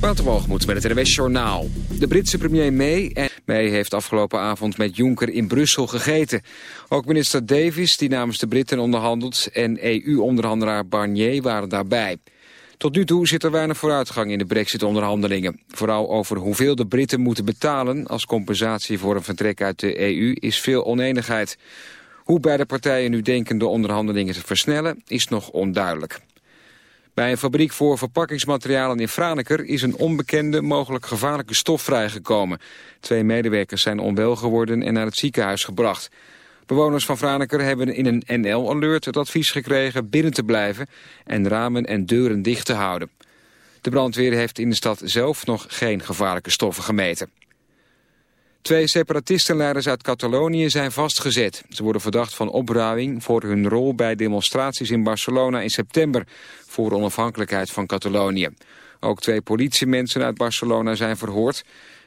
Waterwalgemoed met het RWS Journaal. De Britse premier May, en May heeft afgelopen avond met Juncker in Brussel gegeten. Ook minister Davis, die namens de Britten onderhandelt... en EU-onderhandelaar Barnier waren daarbij. Tot nu toe zit er weinig vooruitgang in de brexit-onderhandelingen. Vooral over hoeveel de Britten moeten betalen... als compensatie voor een vertrek uit de EU is veel oneenigheid. Hoe beide partijen nu denken de onderhandelingen te versnellen... is nog onduidelijk. Bij een fabriek voor verpakkingsmaterialen in Franeker is een onbekende, mogelijk gevaarlijke stof vrijgekomen. Twee medewerkers zijn onwel geworden en naar het ziekenhuis gebracht. Bewoners van Franeker hebben in een NL-alert het advies gekregen binnen te blijven en ramen en deuren dicht te houden. De brandweer heeft in de stad zelf nog geen gevaarlijke stoffen gemeten. Twee separatistenleiders uit Catalonië zijn vastgezet. Ze worden verdacht van opruiming voor hun rol bij demonstraties in Barcelona in september voor onafhankelijkheid van Catalonië. Ook twee politiemensen uit Barcelona zijn verhoord.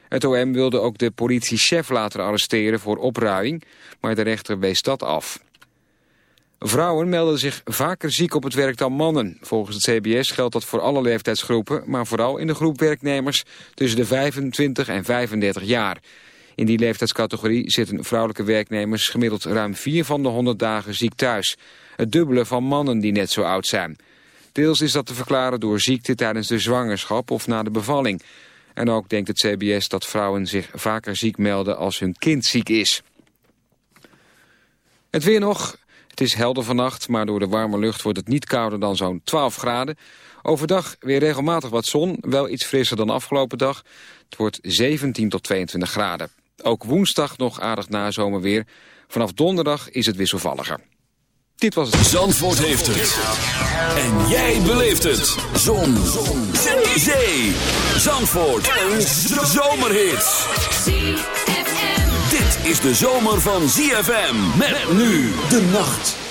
Het OM wilde ook de politiechef laten arresteren voor opruiming, maar de rechter wees dat af. Vrouwen melden zich vaker ziek op het werk dan mannen. Volgens het CBS geldt dat voor alle leeftijdsgroepen, maar vooral in de groep werknemers tussen de 25 en 35 jaar. In die leeftijdscategorie zitten vrouwelijke werknemers gemiddeld ruim 4 van de 100 dagen ziek thuis. Het dubbele van mannen die net zo oud zijn. Deels is dat te verklaren door ziekte tijdens de zwangerschap of na de bevalling. En ook denkt het CBS dat vrouwen zich vaker ziek melden als hun kind ziek is. Het weer nog. Het is helder vannacht, maar door de warme lucht wordt het niet kouder dan zo'n 12 graden. Overdag weer regelmatig wat zon, wel iets frisser dan afgelopen dag. Het wordt 17 tot 22 graden. Ook woensdag nog aardig nazomerweer. Vanaf donderdag is het wisselvalliger. Dit was het. Zandvoort heeft het. En jij beleeft het. Zon. Zon. Zee. Zandvoort. Een zomerhit. Dit is de zomer van ZFM. Met nu de nacht.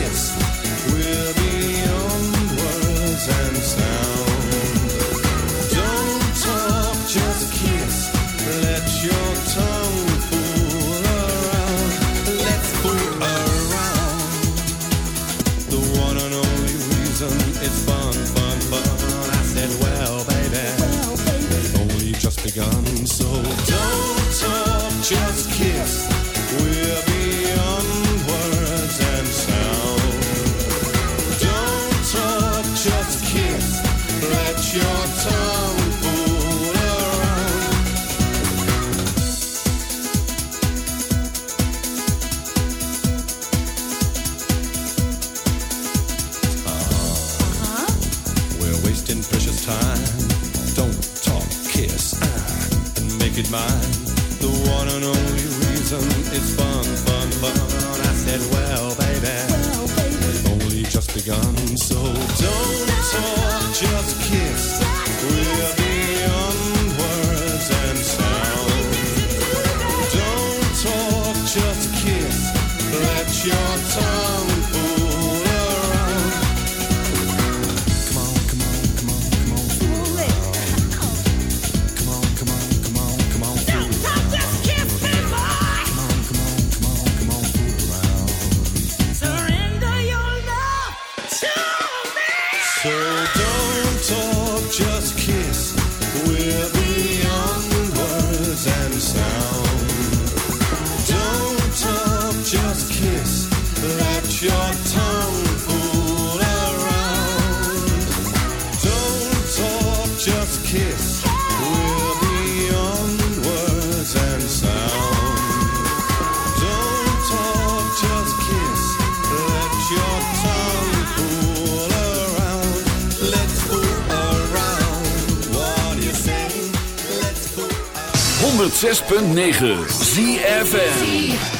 genius. 106.9 ZFN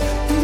us.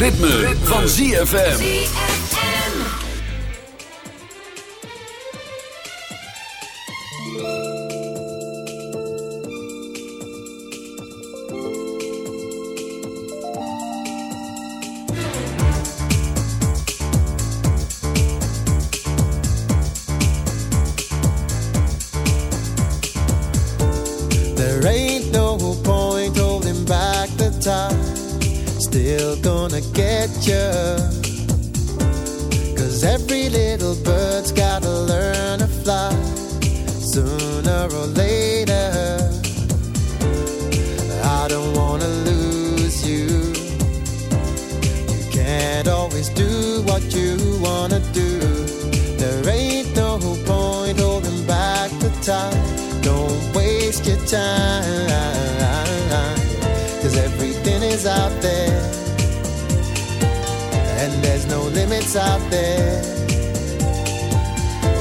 Ritme, van ZFM.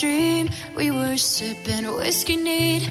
dream. We were sipping whiskey neat,